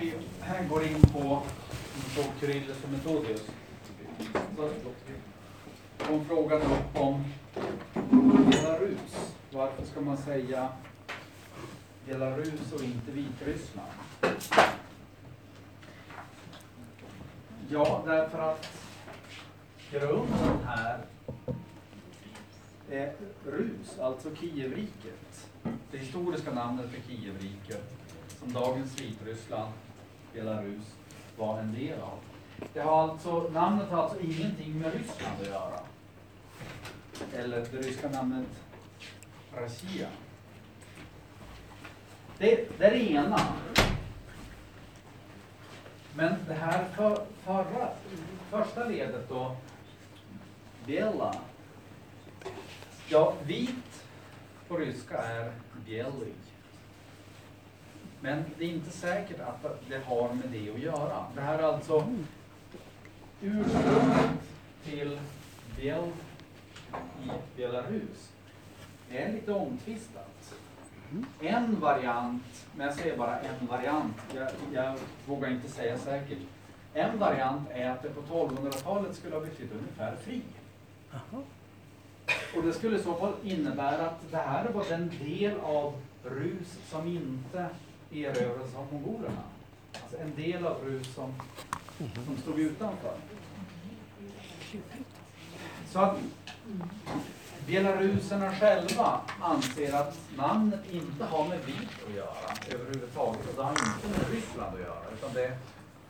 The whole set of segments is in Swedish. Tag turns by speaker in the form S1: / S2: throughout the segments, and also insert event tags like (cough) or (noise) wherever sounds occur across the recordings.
S1: vi här går in på, på Kyrillos och Metodius. Hon frågade upp om Belarus. Varför ska man säga Belarus och inte Vitryssland? Ja, därför att grunden här är Rus, alltså Kievriket. Det historiska namnet för Kievriket, som dagens Vitryssland, Belarus, var en del av. Det har alltså, namnet har alltså ingenting med Ryssland att göra. Eller det ryska namnet Russia. Det, det är det ena. Men det här för, förra, första ledet då, Bela. Ja, vit på ryska är bjällig. Men det är inte säkert att det har med det att göra. Det här är alltså ursprunget till bjälv i Belarus. Det är lite omtvistat. En variant, men jag säger bara en variant, jag, jag vågar inte säga säkert. En variant är att det på 1200-talet skulle ha betytt ungefär fri. Och det skulle i så fall innebära att det här var den del av Rus som inte erövrades av mongolerna. Alltså en del av Rus som, som stod utanför. Så att belaruserna själva anser att namnet inte har med vit att göra överhuvudtaget. Och det har inte med Ryssland att göra. Utan det är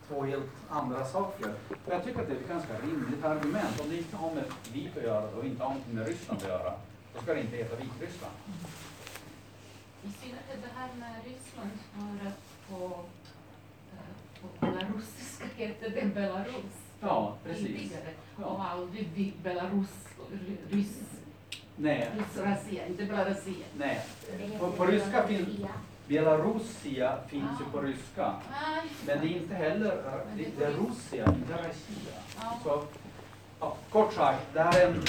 S1: två helt andra saker. Och jag tycker att det är ett ganska rimligt argument. Om det inte har med vit att göra och inte har med Ryssland att göra, då ska det inte heta Vitryssland.
S2: I synnerhet det här med Ryssland, för att på, eh, på belarusiska heter det Belarus.
S1: Ja, precis.
S2: Tidigare.
S1: Ja.
S2: Och aldrig vi- Belarus, ryss,
S1: Nej,
S2: ryss, inte Belarusia.
S1: nej. På, på ryska finns Belarusia finns ju på ryska.
S2: Ah,
S1: Men det är inte heller, det, det är Russia, inte Russia.
S2: Ja.
S1: Så, ja, kort sagt, det här är en,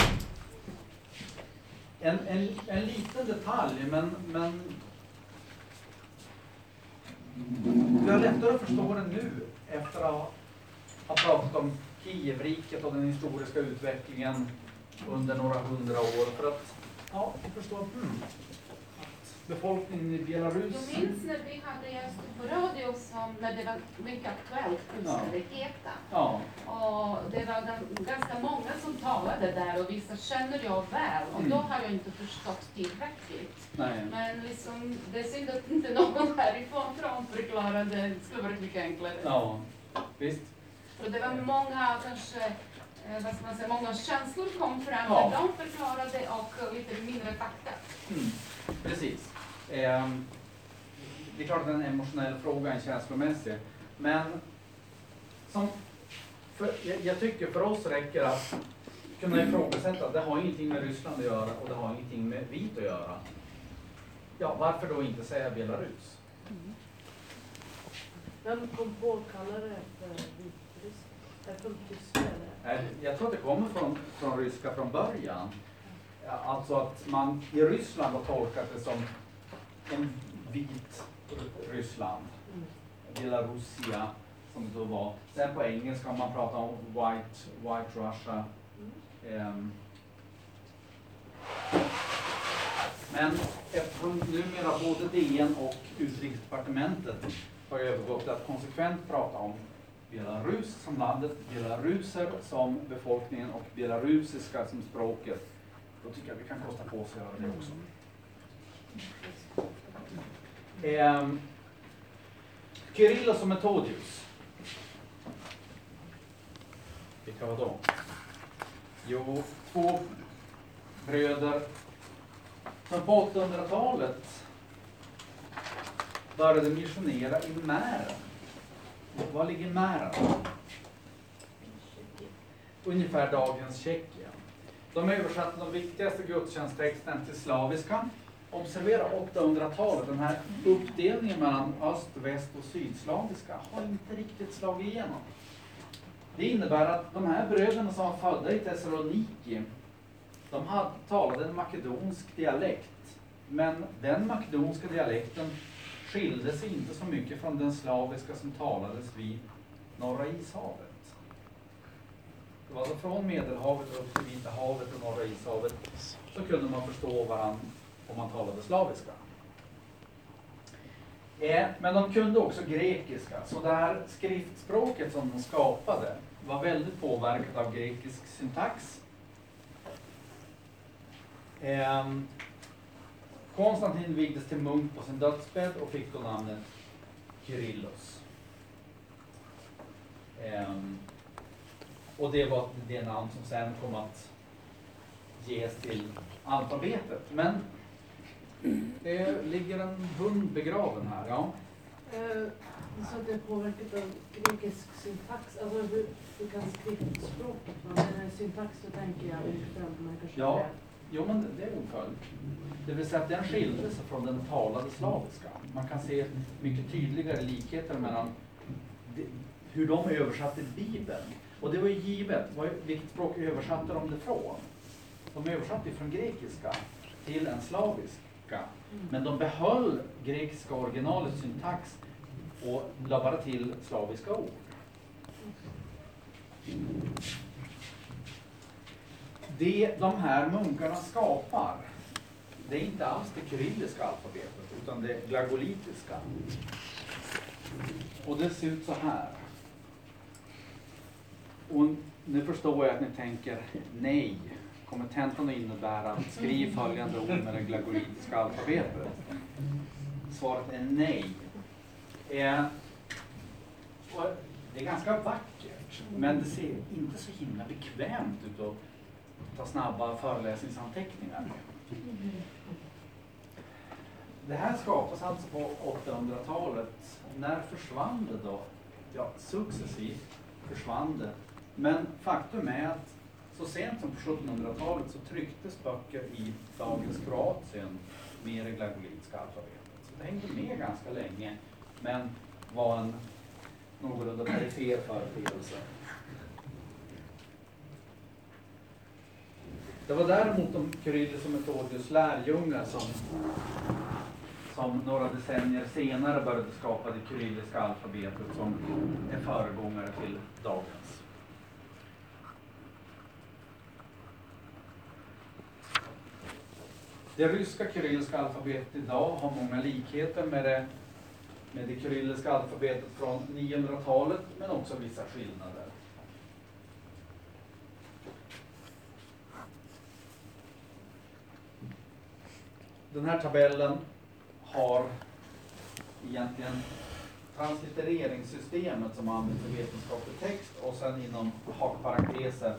S1: en, en, en liten detalj, men, men vi har lättare att förstå det nu efter att ha, pratat om Kievriket och den historiska utvecklingen under några hundra år. För att, ja, förstår hmm, befolkningen i Belarus
S2: Jag minns när vi hade gäster på radio som, när det var mycket aktuellt, fullständigheten.
S1: Ja,
S2: Och det var gan- ganska många som talade där och vissa känner jag väl och då
S1: Mm.
S2: har jag inte förstått tillräckligt.
S1: nej.
S2: Men liksom, det är synd att inte någon (laughs) härifrån från förklarade, det skulle varit mycket enklare.
S1: Ja, visst.
S2: För det var många, kanske, eh, vad ska man säga, många känslor kom fram
S1: Ja.
S2: när de förklarade och lite mindre fakta.
S1: Mm, precis. Ehm, det är klart att det är en emotionell fråga, en känslomässig. Men som, för, jag, jag tycker för oss räcker att kunna ifrågasätta att det har ingenting med Ryssland att göra och det har ingenting med vit att göra. Ja, varför då inte säga Belarus?
S3: Vem kom på att kalla det för Vitryssland? Tyska eller?
S1: Eh, Jag tror att det kommer från, från ryska från början. Ja, Alltså att man i Ryssland har tolkat det som en vit Ryssland. Belarusia som det då var. Sen på engelska har man pratat om White, white Russia.
S3: Mm.
S1: Men eftersom numera både DN och Utrikesdepartementet har övergått till att konsekvent prata om Belarus som landet, belaruser som befolkningen och belarusiska som språket, då tycker jag vi kan kosta på oss att göra det också. Ehm. Kyrillos och Metodius. Vilka var de? Jo, två bröder som på 800-talet började missionera i Mären. Var ligger Mären? Ungefär dagens Tjeckien. De översatte de viktigaste gudstjänsttexterna till slaviska. Observera 800-talet, den här uppdelningen mellan öst, väst och sydslaviska har inte riktigt slagit igenom. Det innebär att de här bröderna som var födda i Thessaloniki, de hade, talade en makedonsk dialekt. Men den makedonska dialekten skilde sig inte så mycket från den slaviska som talades vid Norra ishavet. Det var alltså från Medelhavet upp till Vita havet och Norra ishavet så kunde man förstå varandra om man talade slaviska. Eh, men de kunde också grekiska, så det här skriftspråket som de skapade var väldigt påverkat av grekisk syntax. Eh, Konstantin vigdes till munk på sin dödsbädd och fick då namnet Kyrillos. Eh, och det var det namn som sen kom att ges till alfabetet. Men det ligger en hund begraven här, ja.
S3: Eh, Så att det är påverkat av grekisk syntax, alltså hur, hur kan skriftspråket? Men syntax så tänker jag ordföljd, men kanske
S1: Ja. Jo, men det är ordföljd. Det vill säga att den skiljer sig från den talade slaviska. Man kan se mycket tydligare likheter mellan hur de översatte Bibeln. Och det var ju givet, vilket språk översatte de det från? De översatte från grekiska till en slaviska. Men de behöll grekiska originalets syntax och la bara till slaviska ord. Det de här munkarna skapar, det är inte alls det kyrilliska alfabetet, utan det glagolitiska. Och det ser ut så här. Och nu förstår jag att ni tänker, nej, kommer tentan att innebära att skriv följande ord med det glagolitiska alfabetet? Svaret är nej. Eh, det är ganska vackert, men det ser inte så himla bekvämt ut att ta snabba föreläsningsanteckningar. Det här skapas alltså på 800-talet. När försvann det då? Ja, successivt försvann det. Men faktum är att så sent som på 1700-talet så trycktes böcker i dagens Kroatien med det glagolitiska alfabetet. Så det hängde med ganska länge, men var en någorlunda perifer företeelse. Det var däremot de Kyrillos och Metodius lärjungar som, som några decennier senare började skapa det kyrilliska alfabetet som är föregångare till dagens. Det ryska kyrilliska alfabetet idag har många likheter med det, med det kyrilliska alfabetet från 900-talet men också vissa skillnader. Den här tabellen har egentligen translittereringssystemet som används i vetenskaplig text och sen inom hakparenteser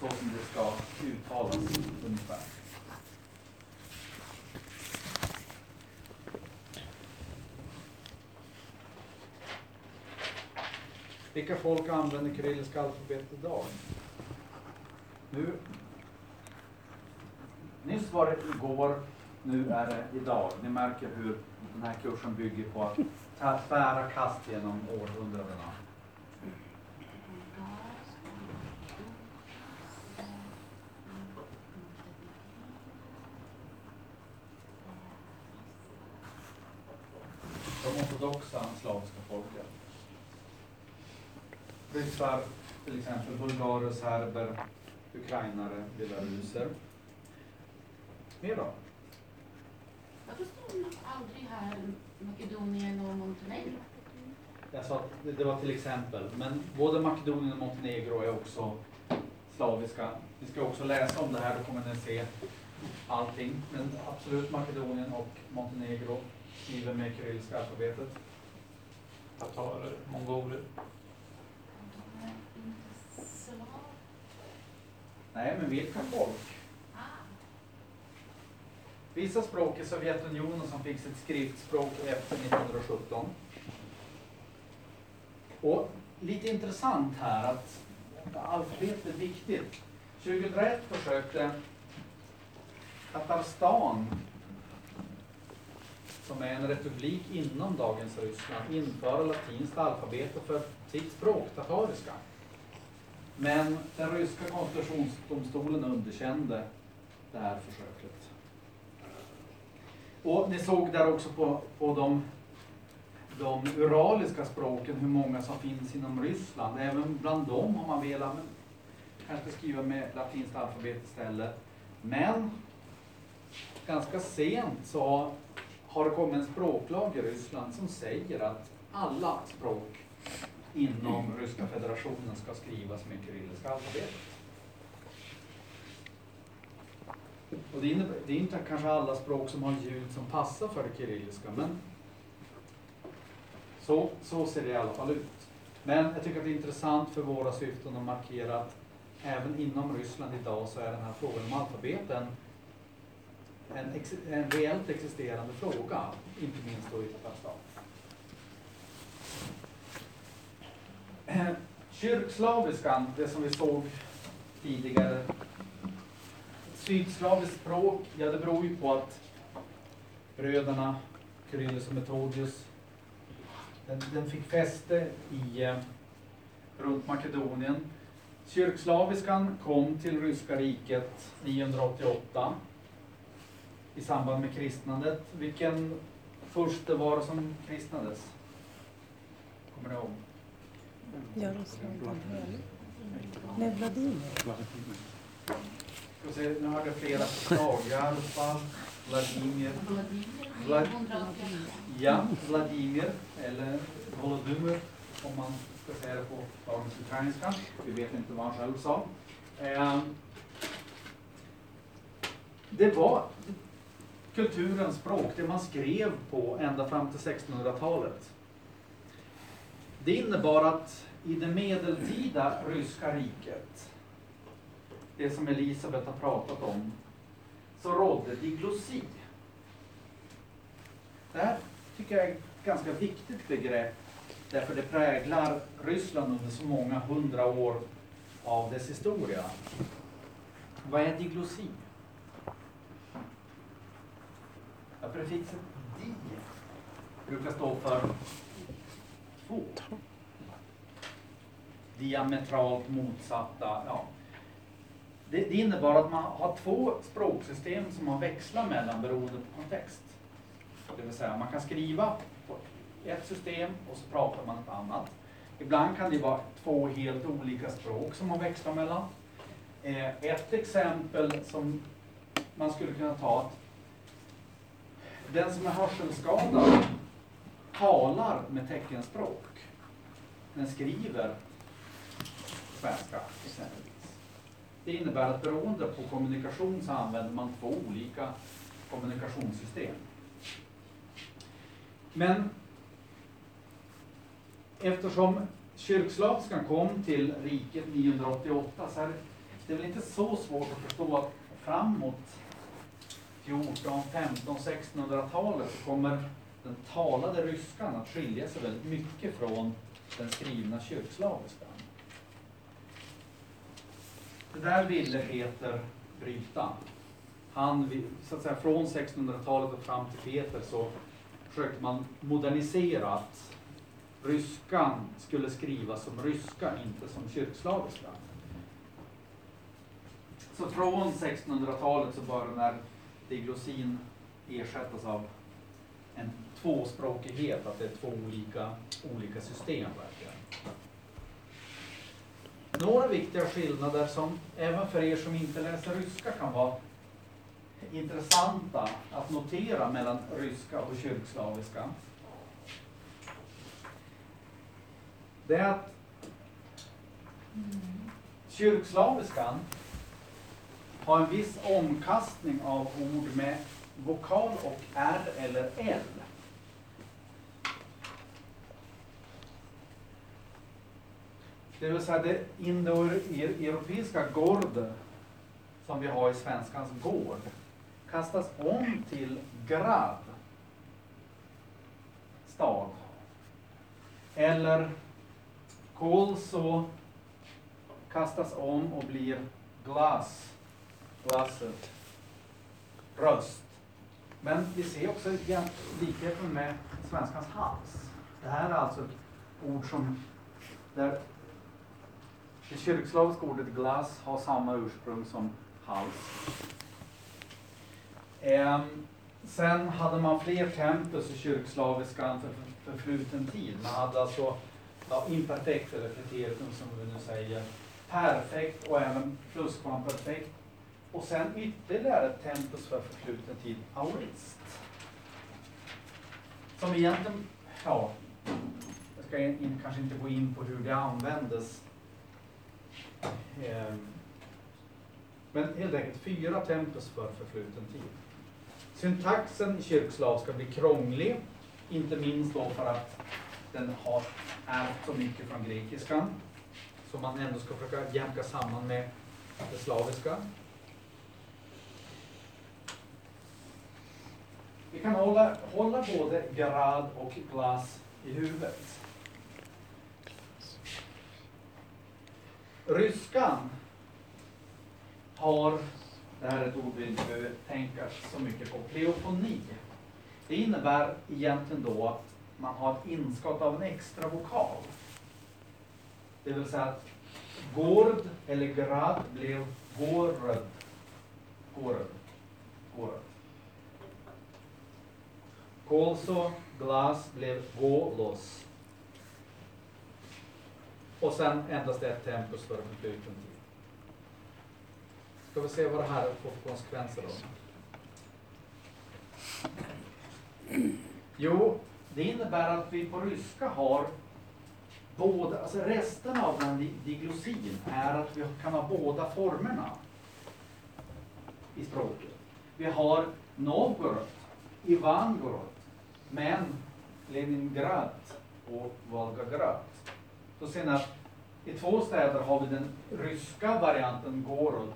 S1: så som det ska uttalas ungefär. Vilka folk använder kyrilliska alfabetet idag? Nu, nyss var det igår, nu är det idag. Ni märker hur den här kursen bygger på att ta tvära kast genom århundradena. De ortodoxa slaviska folken. Ryssar, till exempel bulgarer, serber, ukrainare, belaruser. Mer då?
S2: Varför står det aldrig här Makedonien och Montenegro?
S1: Jag sa att det, det var till exempel, men både Makedonien och Montenegro är också slaviska. Vi ska också läsa om det här, då kommer ni se allting. Men absolut Makedonien och Montenegro skriver med kyrilliska alfabetet.
S4: Tatarer, mongoler.
S2: De är inte slav.
S1: Nej, men vilka folk? Vissa språk i Sovjetunionen som fick sitt skriftspråk efter 1917. Och lite intressant här att alfabet är viktigt. 2001 försökte Tatarstan, som är en republik inom dagens Ryssland, införa latinskt alfabet för sitt språk, tatariska. Men den ryska konstitutionsdomstolen underkände det här försöket. Och ni såg där också på, på de de uraliska språken, hur många som finns inom Ryssland. Även bland dem har man velat men, kanske skriva med latinskt alfabet istället. Men ganska sent så har det kommit en språklag i Ryssland som säger att alla språk inom Ryska federationen ska skrivas med kyrilliska alfabetet. Och det, innebär, det är inte kanske alla språk som har ljud som passar för det kyrilliska, men så, så ser det i alla fall ut. Men jag tycker att det är intressant för våra syften att markera att även inom Ryssland idag så är den här frågan om alfabeten en, ex, en reellt existerande fråga, inte minst då i Tatarstan. Eh, Eh, Kyrkslaviskan, det som vi såg tidigare, sydslaviskt språk, ja det beror ju på att bröderna Kyrillos och Metodius, den, den fick fäste i, eh, runt Makedonien. Kyrkslaviskan kom till Ryska riket 988 i samband med kristnandet. Vilken furste var det som kristnades? Kommer ni ihåg?
S5: Jaroslav Nej, Vladimir.
S1: Nu har du flera förslag. Jaroslav, Vladimir,
S2: Vladimir,
S1: Vlad- ja, Vladimir eller Volodymyr om man ska säga det på dagens ukrainska. Vi vet inte vad han själv sa. Eh, det var kulturens språk, det man skrev på ända fram till 1600-talet. Det innebar att i det medeltida ryska riket, det som Elisabeth har pratat om, så rådde diglossi. Det här tycker jag är ett ganska viktigt begrepp därför det präglar Ryssland under så många hundra år av dess historia. Vad är diglossi? Ja, prefixet di brukar stå för två. Diametralt motsatta, ja. Det, det innebar att man har två språksystem som man växlar mellan beroende på kontext. Det vill säga man kan skriva på ett system och så pratar man ett annat. Ibland kan det vara två helt olika språk som man växlar mellan. Eh, ett exempel som man skulle kunna ta att den som är hörselskadad talar med teckenspråk men skriver svenska exempelvis. Det innebär att beroende på kommunikation så använder man två olika kommunikationssystem. Men eftersom kyrkslavskan kom till riket 988 så är det väl inte så svårt att förstå att framåt 14, 15, 1600-talet så kommer den talade ryskan att skilja sig väldigt mycket från den skrivna kyrkslaviskan. Det där ville Peter bryta. Han, så att säga, från 1600-talet och fram till Peter så försökte man modernisera att ryskan skulle skrivas som ryska, inte som kyrkslaviska. Så från 1600-talet så började den här diglosin ersättas av en tvåspråkighet, att det är två olika, olika system verkligen. Några viktiga skillnader som även för er som inte läser ryska kan vara intressanta att notera mellan ryska och kyrkslaviska. Det är att kyrkslaviskan har en viss omkastning av ord med vokal och R eller L. Det vill säga det indoeuropeiska e, gord som vi har i svenskans gård kastas om till grad, stad. Eller kolso kastas om och blir glass, glasset, röst. Men vi ser också likheten med svenskans hals. Det här är alltså ett ord som där det kyrkslaviska ordet glass har samma ursprung som hals. Ehm, sen hade man fler tempus i kyrkslaviskan för förfluten tid. Man hade alltså ja, imperfekt eller preteritum som vi nu säger, perfekt och även pluskvamperfekt. Och sen ytterligare ett tempus för förfluten tid, aorist. Som egentligen, ja, jag ska in, kanske inte gå in på hur det användes. Ehm, men helt enkelt fyra tempus för förfluten tid. Syntaxen i kyrkslaviska bli krånglig, inte minst då för att den har ärvt så mycket från grekiskan. som man ändå ska försöka jämka samman med det slaviska. Vi kan hålla, hålla både grad och glas i huvudet. Ryskan har, det här är ett ord vi inte behöver tänka så mycket på, pleofoni. Det innebär egentligen då att man har ett inskott av en extra vokal. Det vill säga att gård eller grad blev gård. Gård. Gård. Kolso, glas blev gålos. Och sen endast ett tempus för förfluten tid. Ska vi se vad det här får för konsekvenser då? Jo, det innebär att vi på ryska har båda, alltså resten av den diglossin är att vi kan ha båda formerna i språket. Vi har Novgorod, Ivangorod, men Leningrad och Volgograd. Då ser ni att i två städer har vi den ryska varianten Gorod,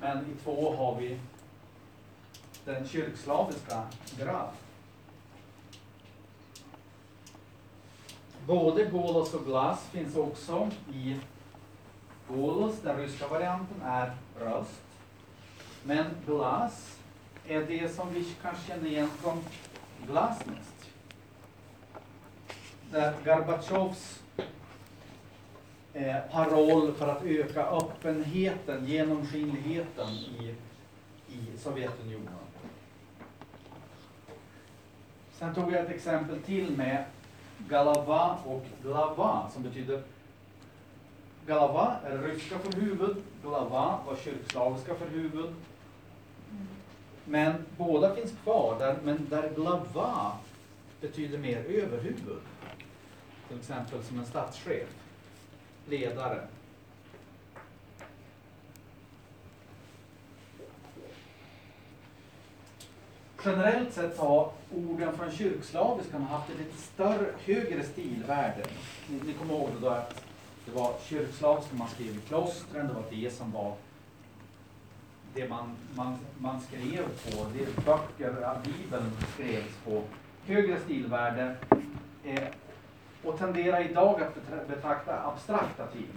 S1: men i två har vi den kyrkslaviska Grad. Både Golos och Glas finns också i Golos, den ryska varianten, är röst. Men Glas är det som vi kanske känner igen från Glasnost. Där Gorbatjovs eh, paroll för att öka öppenheten, genomskinligheten i, i Sovjetunionen. Sen tog jag ett exempel till med Galava och Glava som betyder Galava är ryska för huvud, Glava var kyrkslaviska för huvud. Men båda finns kvar, där, men där Glava betyder mer överhuvud. Till exempel som en statschef, ledare. Generellt sett har orden från kyrkslaviskan haft ett lite större, högre stilvärde. Ni, ni kommer ihåg då att det var kyrkslaviska man skrev i klostren, det var det som var det man, man, man skrev på, det böcker, Bibeln skrevs på. Högre stilvärde eh, och tenderar idag att betrakta abstrakta ting.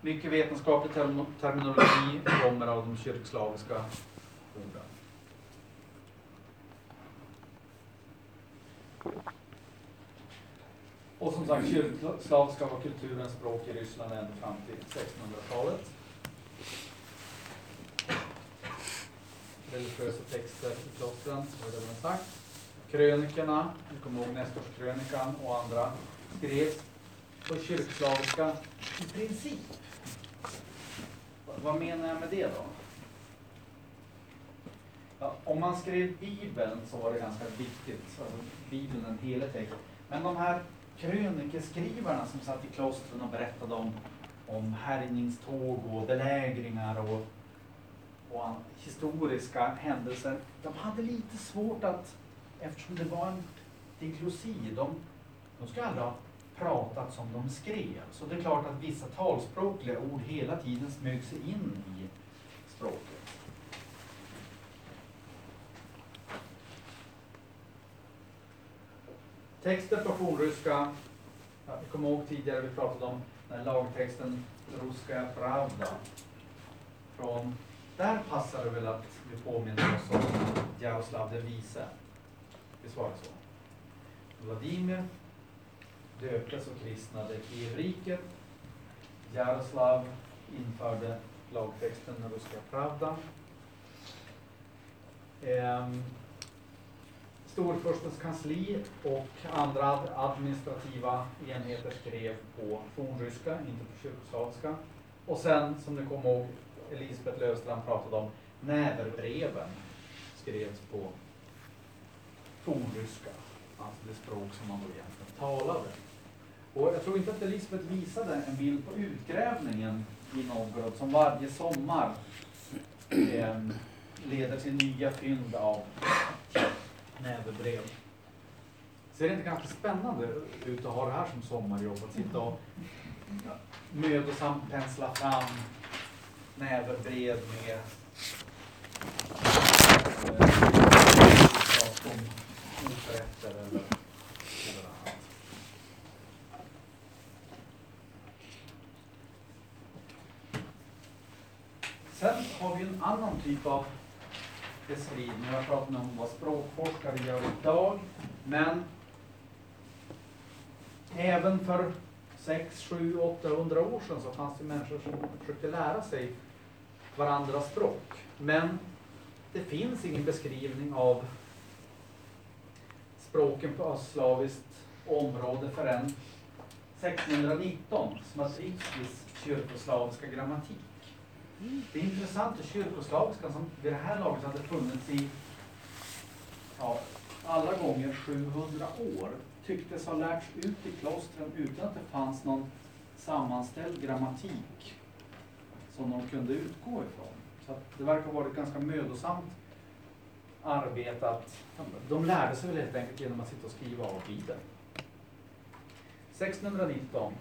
S1: Mycket vetenskaplig terminologi kommer av de kyrkslaviska orden. Och som sagt, kyrkslaviska var kulturens språk i Ryssland ända fram till 1600-talet. Religiösa texter i klostren, har jag redan sagt. Krönikorna, ni kommer ihåg Nestorskrönikan och andra, skrevs på kyrkslaviska i princip. Vad menar jag med det då? Ja, om man skrev Bibeln så var det ganska viktigt, alltså Bibeln en helig text. Men de här krönikeskrivarna som satt i klostren och berättade om, om härjningståg och belägringar och, och historiska händelser. De hade lite svårt att, eftersom det var en diglossi, de, de ska aldrig ha pratat som de skrev. Så det är klart att vissa talspråkliga ord hela tiden smög sig in i språket. Texten på fornryska, jag kommer ihåg tidigare vi pratade om den lagtexten Ruska Pravda. Från, där passar det väl att vi påminner oss om Jaroslav den vise. Visst var det så? Vladimir döptes och kristnade Kievriket. Jaroslav införde lagtexten Ruska Pravda. Ehm, Storfurstens kansli och andra administrativa enheter skrev på fornryska, inte på kyrkoslaviska. Och sen, som ni kommer ihåg, Elisabeth Löfstrand pratade om, näverbreven skrevs på fornryska, alltså det språk som man då egentligen talade. Och jag tror inte att Elisabeth visade en bild på utgrävningen i Novgorod som varje sommar eh, leder till nya fynd av näverbrev. Ser det inte ganska spännande ut att ha det här som sommarjobb? Att sitta och mödosamt pensla fram näverbrev med eh, oförrätter eller, annat. Sen har vi en annan typ av beskrivning. Jag pratar om vad språkforskare gör idag. Men även för 6, 7, 800 år sedan så fanns det människor som försökte lära sig varandras språk. Men det finns ingen beskrivning av språken på östslaviskt område förrän 1619 som har Tripskis kyrkoslaviska grammatik. Det är intressant att kyrkoslaviskan som vid det här laget hade funnits i ja, alla gånger 700 år tycktes ha lärts ut i klostren utan att det fanns någon sammanställd grammatik som de kunde utgå ifrån. Så att det verkar ha varit ganska mödosamt arbetat, de lärde sig väl helt enkelt genom att sitta och skriva av Bibeln. 1619.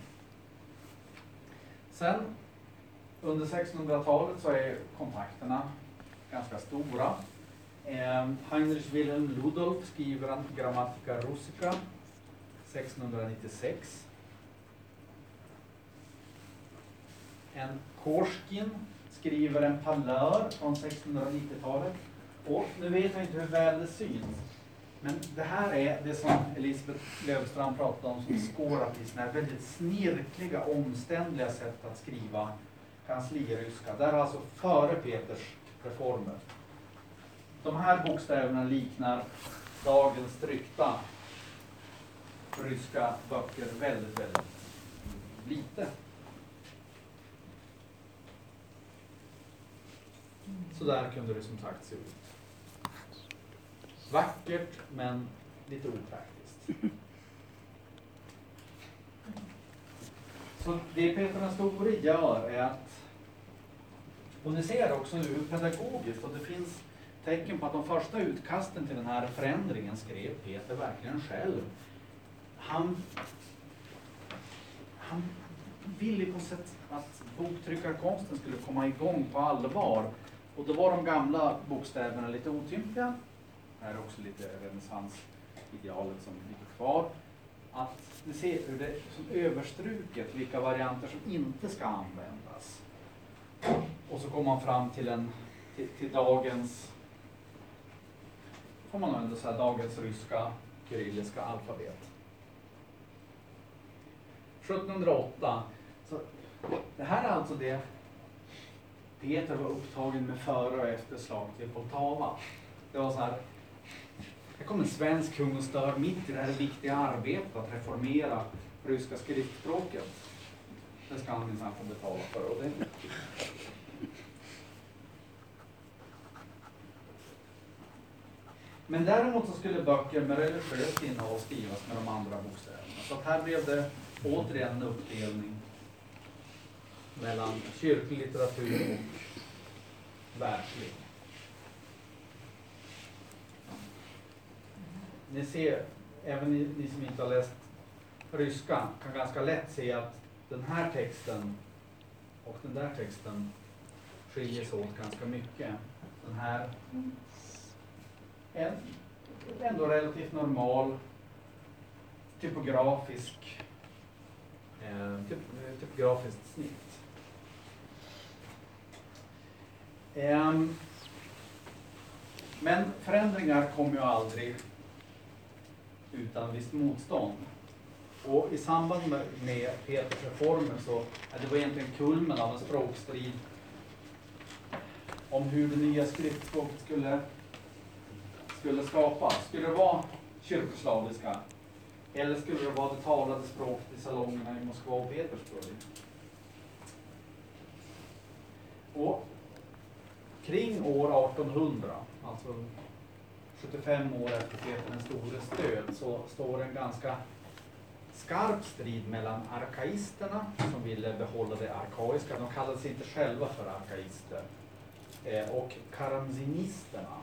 S1: Sen under 1600-talet så är kontakterna ganska stora. Eh, Heinrich Wilhelm Ludolf skriver en Grammatica Russica 1696. En Korskin skriver en Palör från 1690-talet. Och nu vet jag inte hur väl det syns. Men det här är det som Elisabeth Löfstrand pratade om som skårat i såna här väldigt snirkliga, omständliga sätt att skriva kansliryska. Det här är alltså före Peters reformer. De här bokstäverna liknar dagens tryckta ryska böcker väldigt, väldigt lite. Så där kunde det som sagt se ut. Vackert men lite opraktiskt. Så det Peter den store gör är att, och ni ser också nu hur pedagogiskt, och det finns tecken på att de första utkasten till den här förändringen skrev Peter verkligen själv. Han, han ville på sätt att boktryckarkonsten skulle komma igång på allvar. Och då var de gamla bokstäverna lite otympliga. Här är också lite renässansidealet som ligger kvar. Att ni ser hur det är som överstruket vilka varianter som inte ska användas. Och så kommer man fram till, en, till, till dagens, får man nog ändå säga, dagens ryska kyrilliska alfabet. 1708, så det här är alltså det Peter var upptagen med före och efter slaget till Poltava. Det var så här, här kom en svensk kung och stör mitt i det här viktiga arbetet att reformera ryska skriftspråket. Det ska han minsann få betala för. Och det... Men däremot så skulle böcker med religiöst innehåll skrivas med de andra bokstäverna. Så att här blev det återigen en uppdelning mellan kyrklig litteratur och världslig. Ni ser, även ni, ni som inte har läst ryska kan ganska lätt se att den här texten och den där texten skiljer sig åt ganska mycket. Den här en ändå relativt normal typografisk eh, typ, eh, typografiskt snitt. Eh, men förändringar kommer ju aldrig utan visst motstånd. Och i samband med, med Peters reformer så är det var egentligen kulmen av en språkstrid om hur det nya skriftspråket skulle skulle skapas? Skulle det vara kyrkoslaviska? Eller skulle det vara det talade språket i salongerna i Moskva och Petersburg? Och kring år 1800, alltså 75 år efter Peter den stores död, så står en ganska skarp strid mellan arkaisterna som ville behålla det arkaiska, de kallade sig inte själva för arkaister, eh, och karamzinisterna.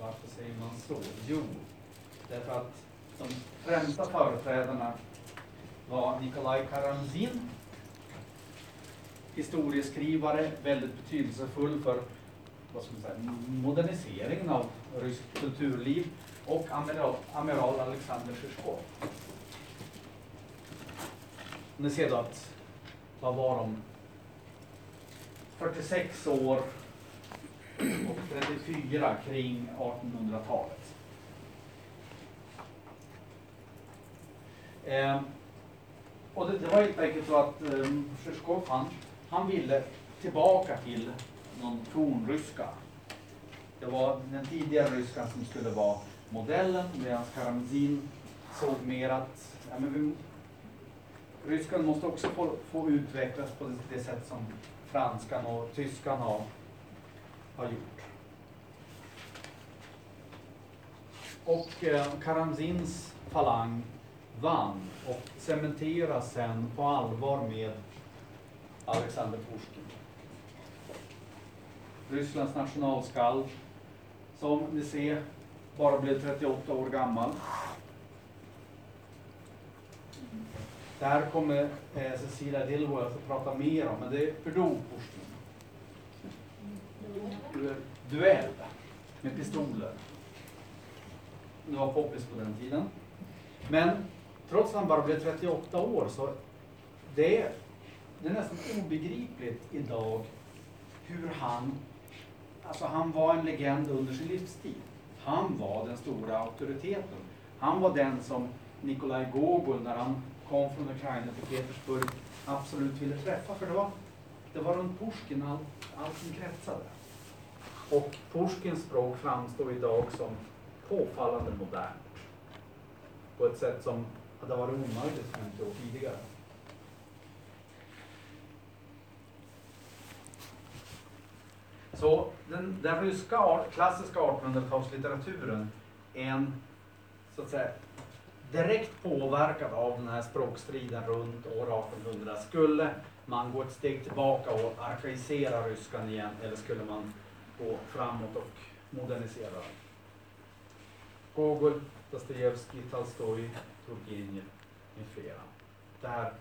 S1: Varför säger man så? Jo, därför att de främsta företrädarna var Nikolaj Karamzin, historieskrivare, väldigt betydelsefull för vad ska man säga, moderniseringen av ryskt kulturliv och amiral, amiral Alexander Zjizjkov. Ni ser då att, vad var de? 46 år och 34 kring 1800-talet. Eh, och det, det var helt enkelt så att eh, Zjizjkov han, han ville tillbaka till någon tronryska. Det var den tidigare ryskan som skulle vara modellen medan Karamzin såg mer att ja, men vi, ryskan måste också få, få utvecklas på det, det sätt som franskan och tyskan har, har gjort. Och eh, Karamzins falang vann och cementeras sen på allvar med Alexander Pushkin. Rysslands nationalskald som ni ser bara blev 38 år gammal. Det här kommer eh, Cecilia Dilworth att prata mer om, men det är för dog Duell med pistoler. Det var poppis på den tiden. Men trots att han bara blev 38 år så det är, det är nästan obegripligt idag hur han, alltså han var en legend under sin livstid. Han var den stora auktoriteten. Han var den som Nikolaj Gogol när han kom från Ukraina till Petersburg absolut ville träffa för det var, det var runt Pushkin allt, allting kretsade. Och Pushkins språk framstår idag som påfallande modernt. På ett sätt som hade varit omöjligt 50 år tidigare. Så den, den ryska klassiska 1800-talslitteraturen är en, så att säga, direkt påverkad av den här språkstriden runt år 1800. Skulle man gå ett steg tillbaka och arkaisera ryskan igen eller skulle man gå framåt och modernisera den? Gogol, Dostojevskij, Tolstoj, Turgenev med flera. Det här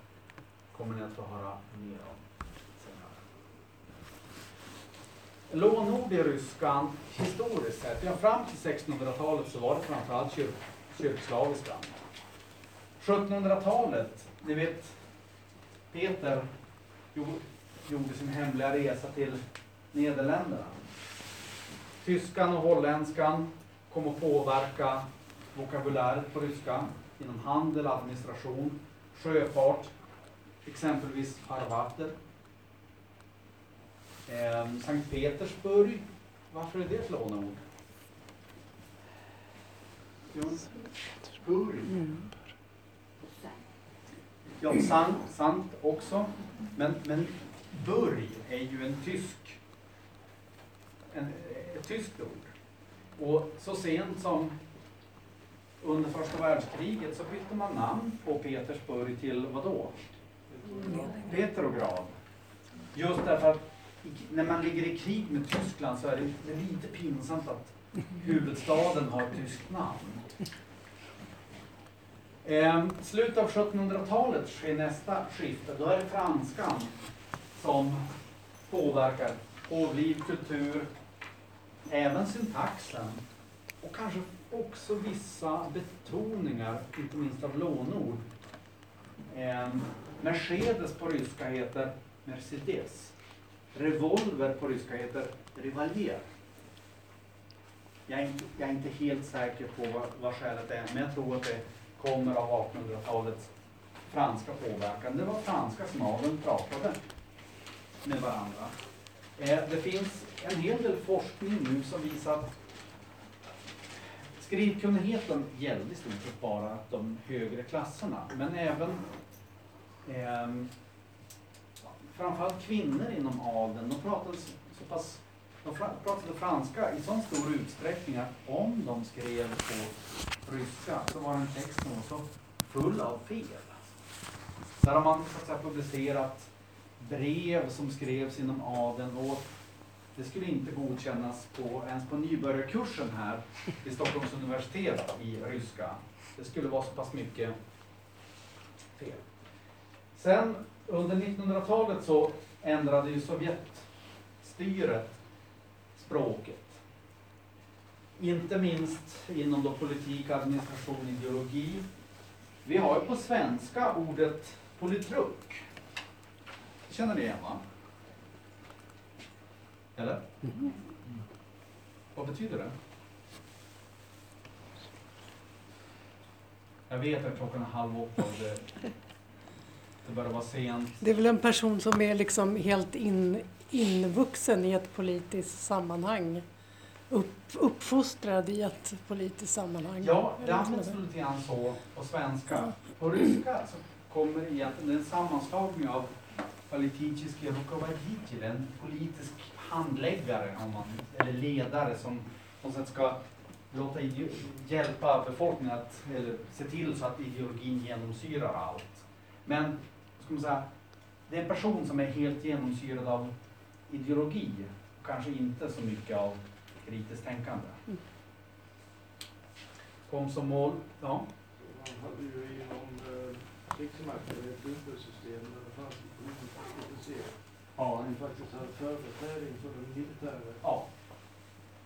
S1: kommer ni att få höra mer om senare. Lånord i ryskan historiskt sett, ja fram till 1600-talet så var det framförallt kyrk, kyrkslaviska. 1700-talet, ni vet Peter gjorde sin hemliga resa till Nederländerna. Tyskan och holländskan kom att påverka vokabuläret på ryska inom handel, administration, sjöfart, exempelvis farvatter. Eh, Sankt Petersburg, varför är det ett låneord? Burg. Ja, sant, sant också. Men, men burg är ju en tysk, en, ett tyskt ord. Och så sent som under första världskriget så bytte man namn på Petersburg till vad då? Petrograd. Just därför att när man ligger i krig med Tyskland så är det, det är lite pinsamt att huvudstaden har ett tyskt namn. Eh, slutet av 1700-talet sker nästa skifte. Då är det franskan som påverkar hovliv, kultur, även syntaxen och kanske också vissa betoningar, inte minst av lånord. Eh, Mercedes på ryska heter Mercedes. Revolver på ryska heter Revalier. Jag är, inte, jag är inte helt säker på vad, vad skälet är, men jag tror att det kommer av 1800-talets franska påverkan. Det var franska som adeln pratade med varandra. Eh, det finns en hel del forskning nu som visar att Skrivkunnigheten gällde i stort sett bara de högre klasserna, men även eh, framförallt kvinnor inom adeln, de pratade så pass de pratade franska i så stor utsträckning att om de skrev på ryska så var den texten så full av fel. Där har man så att säga, publicerat brev som skrevs inom adeln och det skulle inte godkännas på, ens på nybörjarkursen här vid Stockholms universitet i ryska. Det skulle vara så pass mycket fel. Sen under 1900-talet så ändrade ju Sovjetstyret språket. Inte minst inom då politik, administration, ideologi. Vi har ju på svenska ordet politruk. Känner ni igen va? Eller? Vad betyder det? Jag vet att klockan är halv åtta och det börjar vara sent.
S5: Det är väl en person som är liksom helt in, invuxen i ett politiskt sammanhang. Upp, uppfostrad i ett politiskt sammanhang.
S1: Ja, det används lite grann så på svenska. På ryska så kommer det att det är en sammanslagning av polititiske rukovajitil, en politisk handläggare om man, eller ledare som på sätt ska låta hjälpa befolkningen att, eller se till så att ideologin genomsyrar allt. Men ska man säga, det är en person som är helt genomsyrad av ideologi, och kanske inte så mycket av kritiskt tänkande.
S5: Mm.
S1: Kom som mål, ja.
S6: Man hade ju inom eh, krigsmakten ett dubbelsystem där det fanns ett politiskt officer
S1: Ja,
S6: som faktiskt hade företräde inför den militära
S1: ja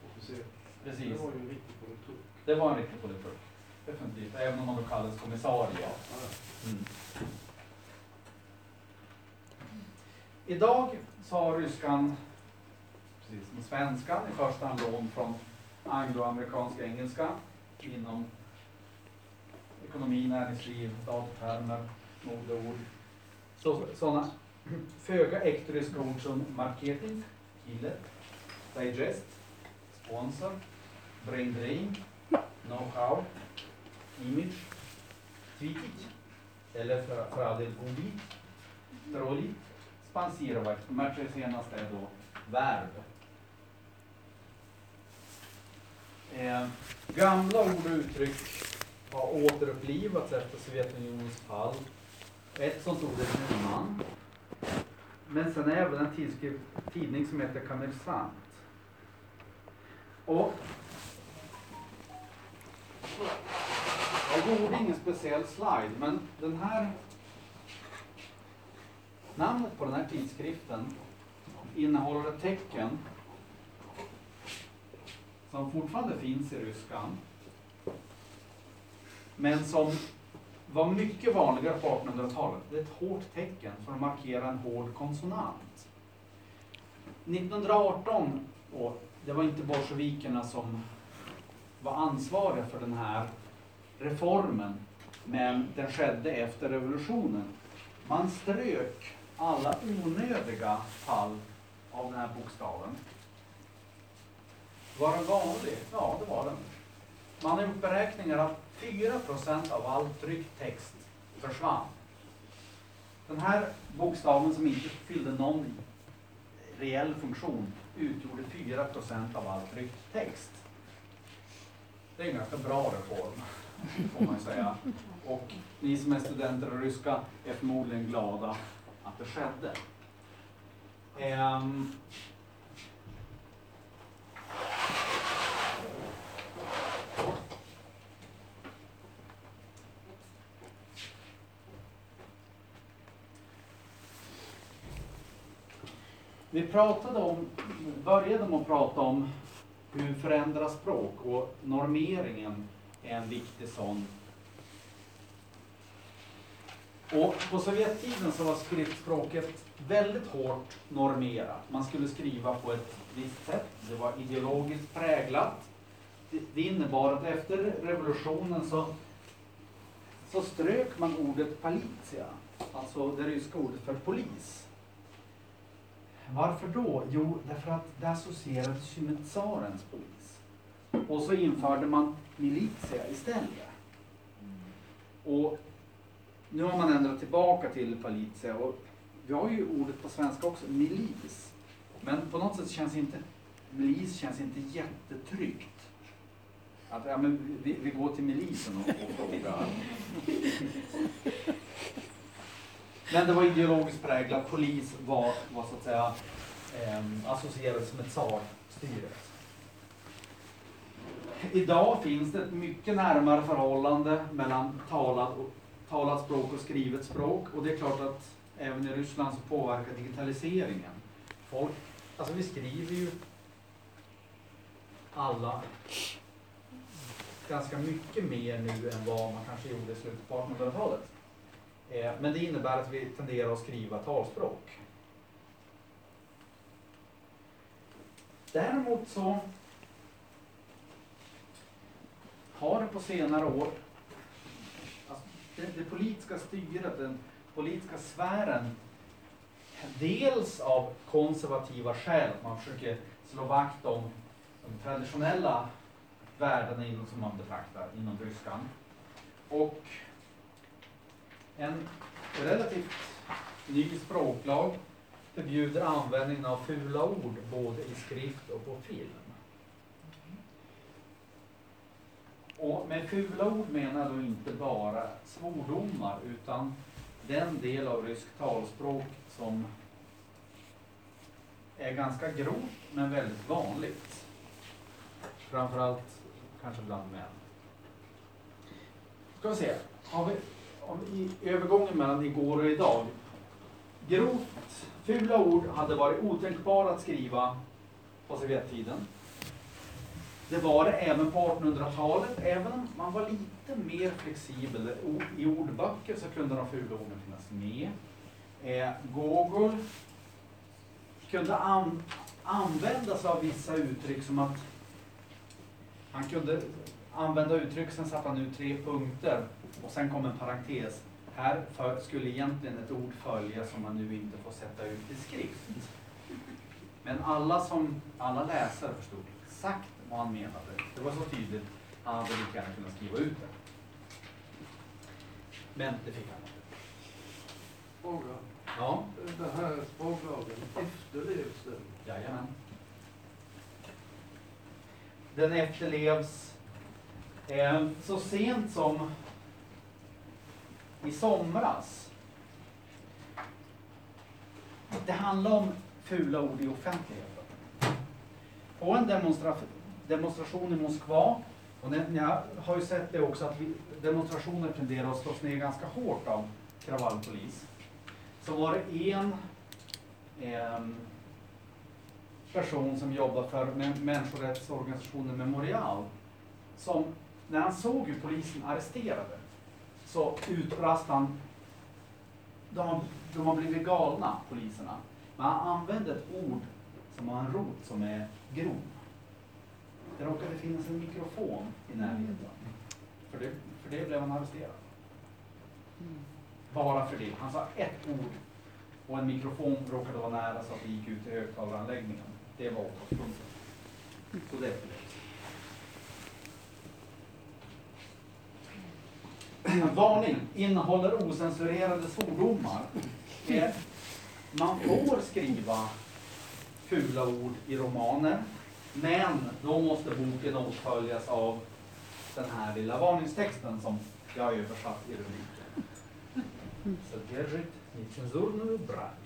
S6: officeren. Det
S1: precis.
S6: var ju en riktig politik.
S1: Det var en riktig politik. Definitivt. Även om man då kallades kommissarie. Mm. Idag så har ryskan, precis som svenskan, i första hand lån från angloamerikansk engelska inom ekonomi, näringsliv, datatermer, modeord. Så, sådana föga ektoriska ord som marketing, kille, digest, sponsor, brain drain, know-how, image, tweetit, eller för, för all del godit, trollit, sponsировать. De här tre senaste är då verb. Eh, gamla ord och uttryck har återupplivats efter Sovjetunionens fall. Ett sånt ord är Nyman. Men sen även en tidskrift, tidning som heter Kommersant. Och jag gjorde ingen speciell slide, men den här namnet på den här tidskriften innehåller ett tecken som fortfarande finns i ryskan, men som var mycket vanligare på 1800-talet. Det är ett hårt tecken för att markera en hård konsonant. 1918, och det var inte bolsjevikerna som var ansvariga för den här reformen, men den skedde efter revolutionen. Man strök alla onödiga fall av den här bokstaven. Var den vanlig? Ja, det var den. Man har gjort beräkningar att 4% av all tryckt text försvann. Den här bokstaven som inte fyllde någon reell funktion utgjorde 4% av all tryckt text. Det är en ganska bra reform, får man ju säga. Och ni som är studenter i ryska är förmodligen glada att det skedde. Um, Vi pratade om, började med att prata om hur förändras språk och normeringen är en viktig sån. Och på Sovjettiden så var skriftspråket väldigt hårt normerat. Man skulle skriva på ett visst sätt. Det var ideologiskt präglat. Det, innebar att efter revolutionen så, så strök man ordet politia, alltså det ryska ordet för polis. Varför då? Jo, därför att det associerades ju med tsarens polis. Och så införde man militia istället. Och nu har man ändrat tillbaka till Palizia och vi har ju ordet på svenska också, milis. Men på något sätt känns inte, milis känns inte jättetryggt. Att ja, men vi, vi går till milisen och, och frågar. Men det var ideologiskt präglat. Polis var, var så att säga eh, associerades med tsarstyret. Idag finns det ett mycket närmare förhållande mellan talad och, talat språk och skrivet språk. Och det är klart att även i Ryssland så påverkar digitaliseringen. Folk, alltså vi skriver ju alla ganska mycket mer nu än vad man kanske gjorde i slutet på 1800-talet. Eh, men det innebär att vi tenderar att skriva talspråk. Däremot så har det på senare år, det, det politiska styret, den politiska sfären, dels av konservativa skäl, att man försöker slå vakt om de traditionella värdena inom, som man betraktar inom ryskan. Och en relativt ny språklag förbjuder användningen av fula ord både i skrift och på film. Och med fula ord menar jag då inte bara svordomar utan den del av ryskt talspråk som är ganska grovt men väldigt vanligt. Framförallt kanske bland män. Ska vi se, har vi, i övergången mellan igår och idag. Grovt fula ord hade varit otänkbara att skriva på Sovjettiden. Det var det även på 1800-talet, även om man var lite mer flexibel. I ordböcker så kunde de fula orden finnas med. Eh, Gogol kunde an, använda sig av vissa uttryck som att han kunde använda uttryck, sen satte han ut tre punkter och sen kom en parentes. Här för, skulle egentligen ett ord följa som man nu inte får sätta ut i skrift. Men alla, som, alla läsare förstod exakt vad han menade. Det var så tydligt, han hade lika gärna kunnat skriva ut det. Men det fick han inte.
S6: Fråga.
S1: Ja,
S6: Den här språklagen, efterlevs den?
S1: jajamän. Den efterlevs eh, så sent som i somras. Det handlar om fula ord i offentligheten. På en demonstra demonstration i Moskva, och ni, ni har ju sett det också att vi, demonstrationer tenderar att slås ner ganska hårt av kravallpolis. Så var det en ehm, person som jobbar för människorättsorganisationen Memorial som när han såg hur polisen arresterade så utbrast han de de har blivit galna, poliserna. Men han använde ett ord som har en rot som är grov. Det råkade finnas en mikrofon i närheten. För det, för det blev han arresterad. Bara för det. Han sa ett ord och en mikrofon råkade vara nära så att det gick ut i högtalaranläggningen. Det var åtalspunkten. Så det efterlevs. Varning! Innehåller osensurerade svordomar. (laughs) Eh, Man får skriva fula ord i romaner, men då måste boken åtföljas av den här lilla varningstexten som jag har översatt i rubriken. Содержит нецензурную брань.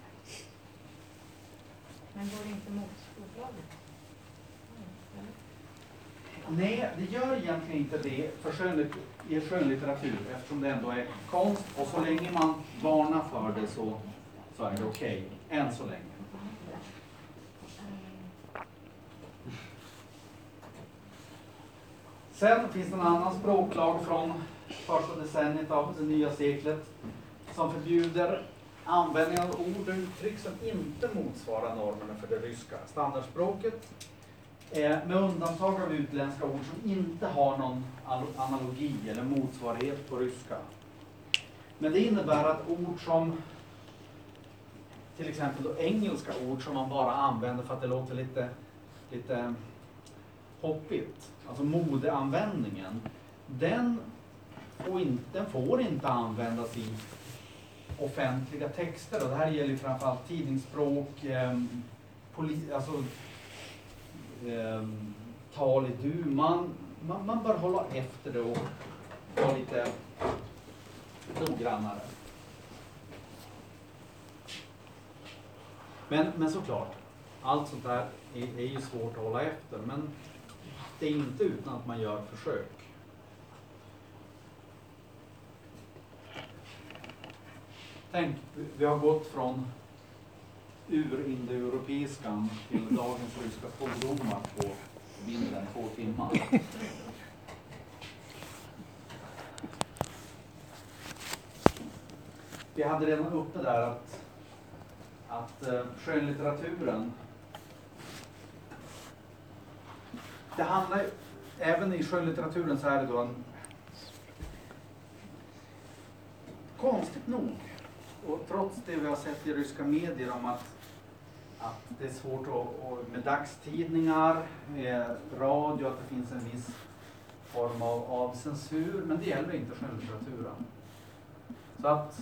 S2: Men går det inte mot språklagen?
S1: Nej, det gör egentligen inte det för skönlit i skönlitteratur eftersom det ändå är konst och så länge man varnar för det så, så är det okej, än så länge. Sen finns det en annan språklag från första decenniet av det nya seklet som förbjuder användning av ord och uttryck som inte motsvarar normerna för det ryska standardspråket med undantag av utländska ord som inte har någon analogi eller motsvarighet på ryska. Men det innebär att ord som till exempel då engelska ord som man bara använder för att det låter lite, lite hoppigt. Alltså modeanvändningen. Den får, inte, den får inte användas i offentliga texter och det här gäller framförallt tidningsspråk, eh, poli, alltså, eh, tal i du. Man, man, man bör hålla efter det och vara lite noggrannare. Men, men såklart, allt sånt där är, är ju svårt att hålla efter. Men det är inte utan att man gör försök. Tänk, vi- har gått från urindoeuropeiskan till dagens ryska svordomar på mindre än två timmar. Vi hade redan uppe där att, att eh, skönlitteraturen det handlar ju, även i skönlitteraturen så är det då en konstigt nog och trots det vi har sett i ryska medier om att, att det är svårt att, att, med dagstidningar, med radio, att det finns en viss form av, av censur, men det gäller inte skönlitteraturen. Så att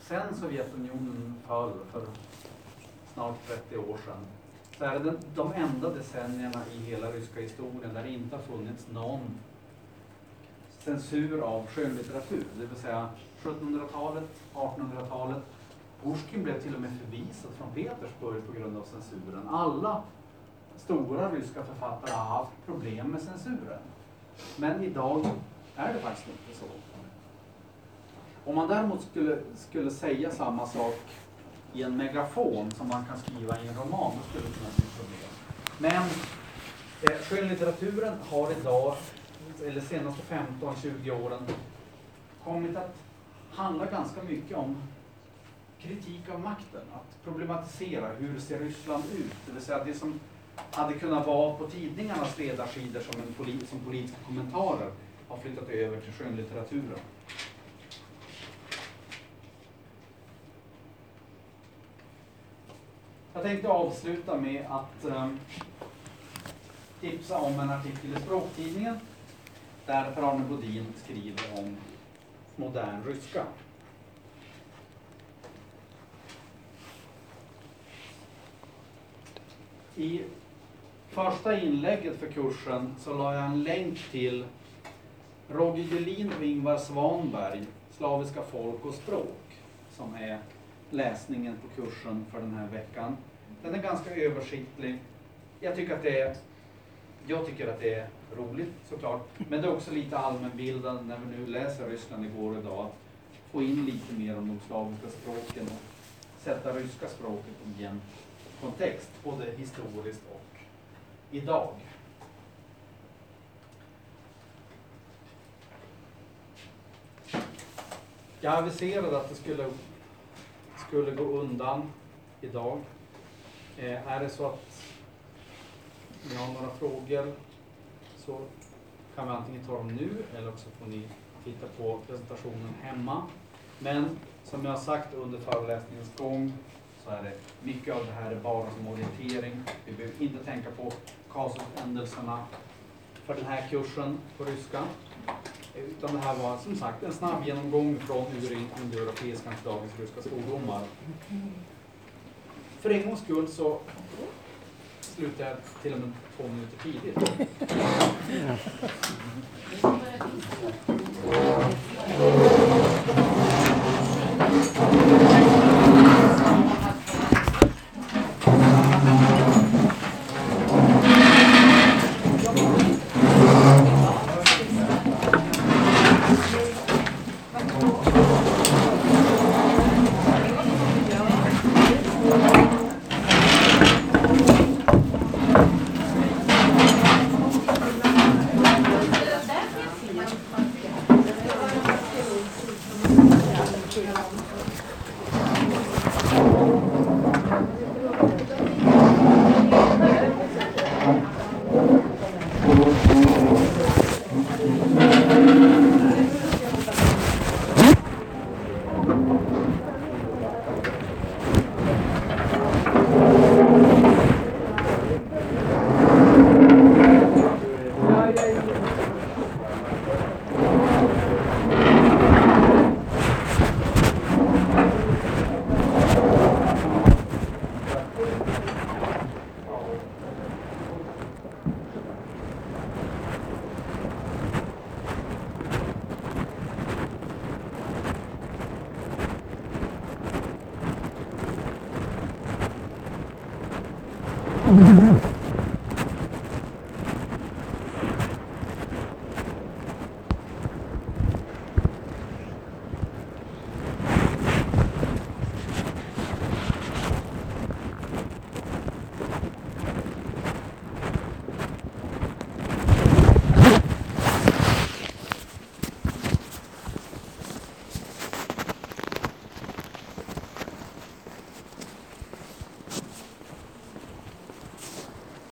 S1: sen Sovjetunionen föll för snart 30 år sedan så är det de enda decennierna i hela ryska historien där det inte har funnits någon censur av skönlitteratur. Det vill säga 1700-talet, 1800-talet. Pushkin blev till och med förvisad från Petersburg på grund av censuren. Alla stora ryska författare har haft problem med censuren. Men idag är det faktiskt inte så. Om man däremot skulle, skulle säga samma sak i en megafon som man kan skriva i en roman, då skulle det kunna bli problem. Men eh, skönlitteraturen har idag, eller senaste 15-20 åren, kommit att handla ganska mycket om kritik av makten. Att problematisera hur ser Ryssland ut? Det vill säga det som hade kunnat vara på tidningarnas ledarsidor som, en polit, som politiska kommentarer har flyttat över till skönlitteraturen. Jag tänkte avsluta med att ehm, tipsa om en artikel i Språktidningen där Per-Arne Bodin skriver om modern ryska. I första inlägget för kursen så la jag en länk till Roger Gelin och Ingvar Svanberg, Slaviska folk och språk, som är läsningen på kursen för den här veckan. Den är ganska översiktlig. Jag tycker att det är, jag tycker att det är roligt såklart, men det är också lite allmänbildande när vi nu läser Ryssland igår och idag, att få in lite mer om de slaviska språken och sätta ryska språket i en kontext, både historiskt och idag. Jag aviserade att det skulle, skulle gå undan idag. Eh, är det så att ni har några frågor så kan vi antingen ta dem nu eller också får ni titta på presentationen hemma. Men som jag har sagt under föreläsningens gång så är det mycket av det här är bara som orientering. Vi behöver inte tänka på kasusändelserna för den här kursen på ryska. Utan det här var som sagt en snabb genomgång från urindoeuropeiska till dagens ryska skoldomar. För en gångs skull så slutar jag till och med två minuter tidigt.